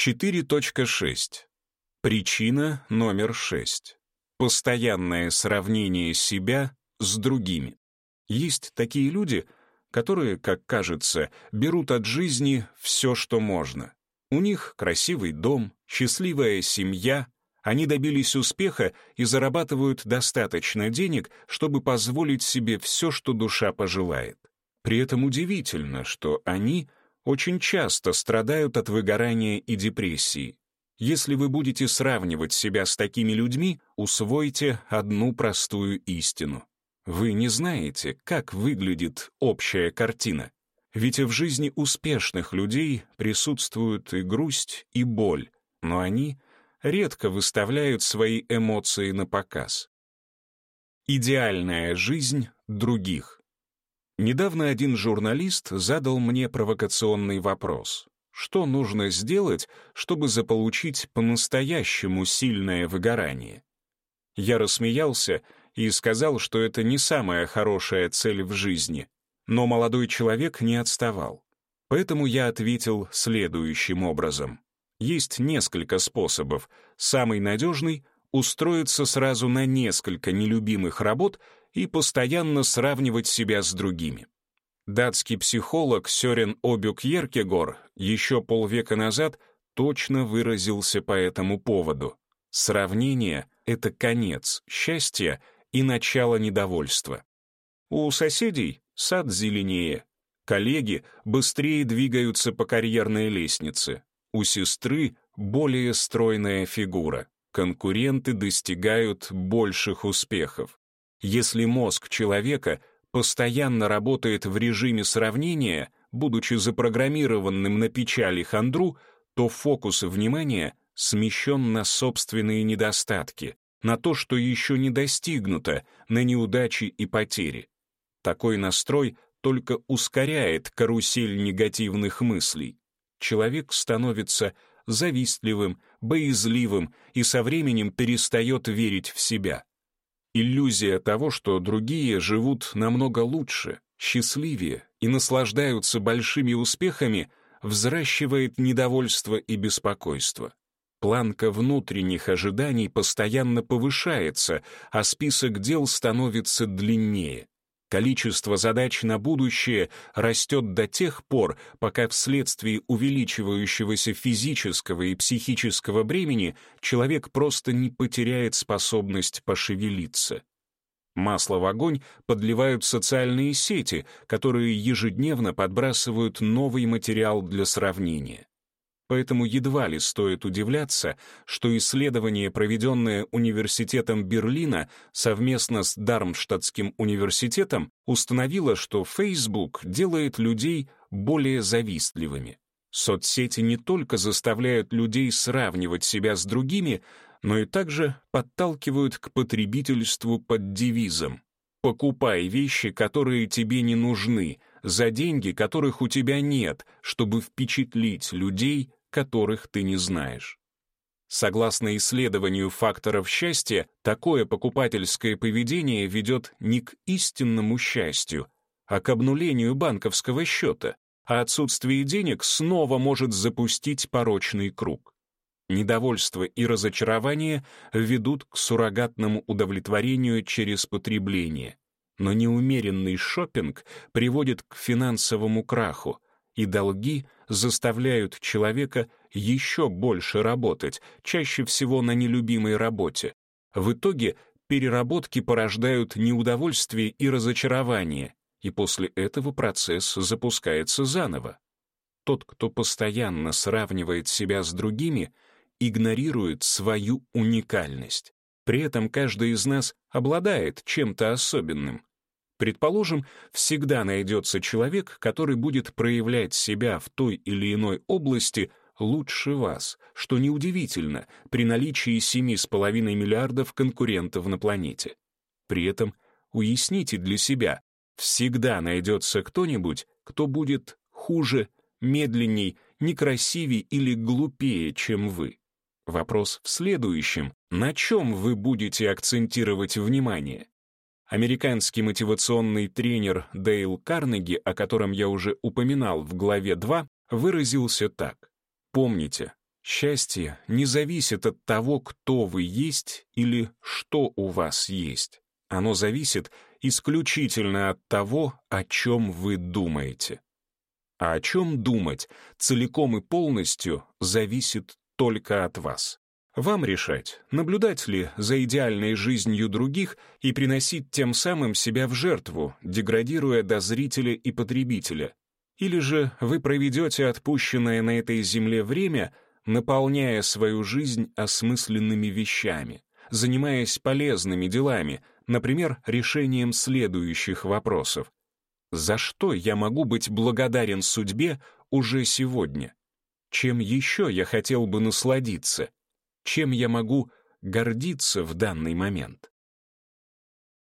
4.6. Причина номер 6. Постоянное сравнение себя с другими. Есть такие люди, которые, как кажется, берут от жизни все, что можно. У них красивый дом, счастливая семья, они добились успеха и зарабатывают достаточно денег, чтобы позволить себе все, что душа пожелает. При этом удивительно, что они очень часто страдают от выгорания и депрессии. Если вы будете сравнивать себя с такими людьми, усвойте одну простую истину. Вы не знаете, как выглядит общая картина. Ведь в жизни успешных людей присутствуют и грусть, и боль, но они редко выставляют свои эмоции на показ. Идеальная жизнь других. Недавно один журналист задал мне провокационный вопрос. Что нужно сделать, чтобы заполучить по-настоящему сильное выгорание? Я рассмеялся и сказал, что это не самая хорошая цель в жизни, но молодой человек не отставал. Поэтому я ответил следующим образом. Есть несколько способов. Самый надежный — устроиться сразу на несколько нелюбимых работ и постоянно сравнивать себя с другими. Датский психолог Сёрен Обюк Еркегор еще полвека назад точно выразился по этому поводу. Сравнение — это конец счастья и начало недовольства. У соседей сад зеленее, коллеги быстрее двигаются по карьерной лестнице, у сестры более стройная фигура, конкуренты достигают больших успехов. Если мозг человека постоянно работает в режиме сравнения, будучи запрограммированным на печали хандру, то фокус внимания смещен на собственные недостатки, на то, что еще не достигнуто, на неудачи и потери. Такой настрой только ускоряет карусель негативных мыслей. Человек становится завистливым, боязливым и со временем перестает верить в себя. Иллюзия того, что другие живут намного лучше, счастливее и наслаждаются большими успехами, взращивает недовольство и беспокойство. Планка внутренних ожиданий постоянно повышается, а список дел становится длиннее. Количество задач на будущее растет до тех пор, пока вследствие увеличивающегося физического и психического бремени человек просто не потеряет способность пошевелиться. Масло в огонь подливают социальные сети, которые ежедневно подбрасывают новый материал для сравнения. Поэтому едва ли стоит удивляться, что исследование, проведенное Университетом Берлина совместно с Дармштадтским университетом, установило, что Facebook делает людей более завистливыми. Соцсети не только заставляют людей сравнивать себя с другими, но и также подталкивают к потребительству под девизом «Покупай вещи, которые тебе не нужны», за деньги, которых у тебя нет, чтобы впечатлить людей, которых ты не знаешь. Согласно исследованию факторов счастья, такое покупательское поведение ведет не к истинному счастью, а к обнулению банковского счета, а отсутствие денег снова может запустить порочный круг. Недовольство и разочарование ведут к суррогатному удовлетворению через потребление, но неумеренный шопинг приводит к финансовому краху, и долги заставляют человека еще больше работать, чаще всего на нелюбимой работе. В итоге переработки порождают неудовольствие и разочарование, и после этого процесс запускается заново. Тот, кто постоянно сравнивает себя с другими, игнорирует свою уникальность. При этом каждый из нас обладает чем-то особенным. Предположим, всегда найдется человек, который будет проявлять себя в той или иной области лучше вас, что неудивительно при наличии 7,5 миллиардов конкурентов на планете. При этом уясните для себя, всегда найдется кто-нибудь, кто будет хуже, медленней, некрасивее или глупее, чем вы. Вопрос в следующем. На чем вы будете акцентировать внимание? Американский мотивационный тренер Дейл Карнеги, о котором я уже упоминал в главе 2, выразился так. Помните, Счастье не зависит от того, кто вы есть или что у вас есть. Оно зависит исключительно от того, о чем вы думаете. А о чем думать целиком и полностью зависит только от вас. Вам решать, наблюдать ли за идеальной жизнью других и приносить тем самым себя в жертву, деградируя до зрителя и потребителя. Или же вы проведете отпущенное на этой земле время, наполняя свою жизнь осмысленными вещами, занимаясь полезными делами, например, решением следующих вопросов. За что я могу быть благодарен судьбе уже сегодня? Чем еще я хотел бы насладиться? Чем я могу гордиться в данный момент?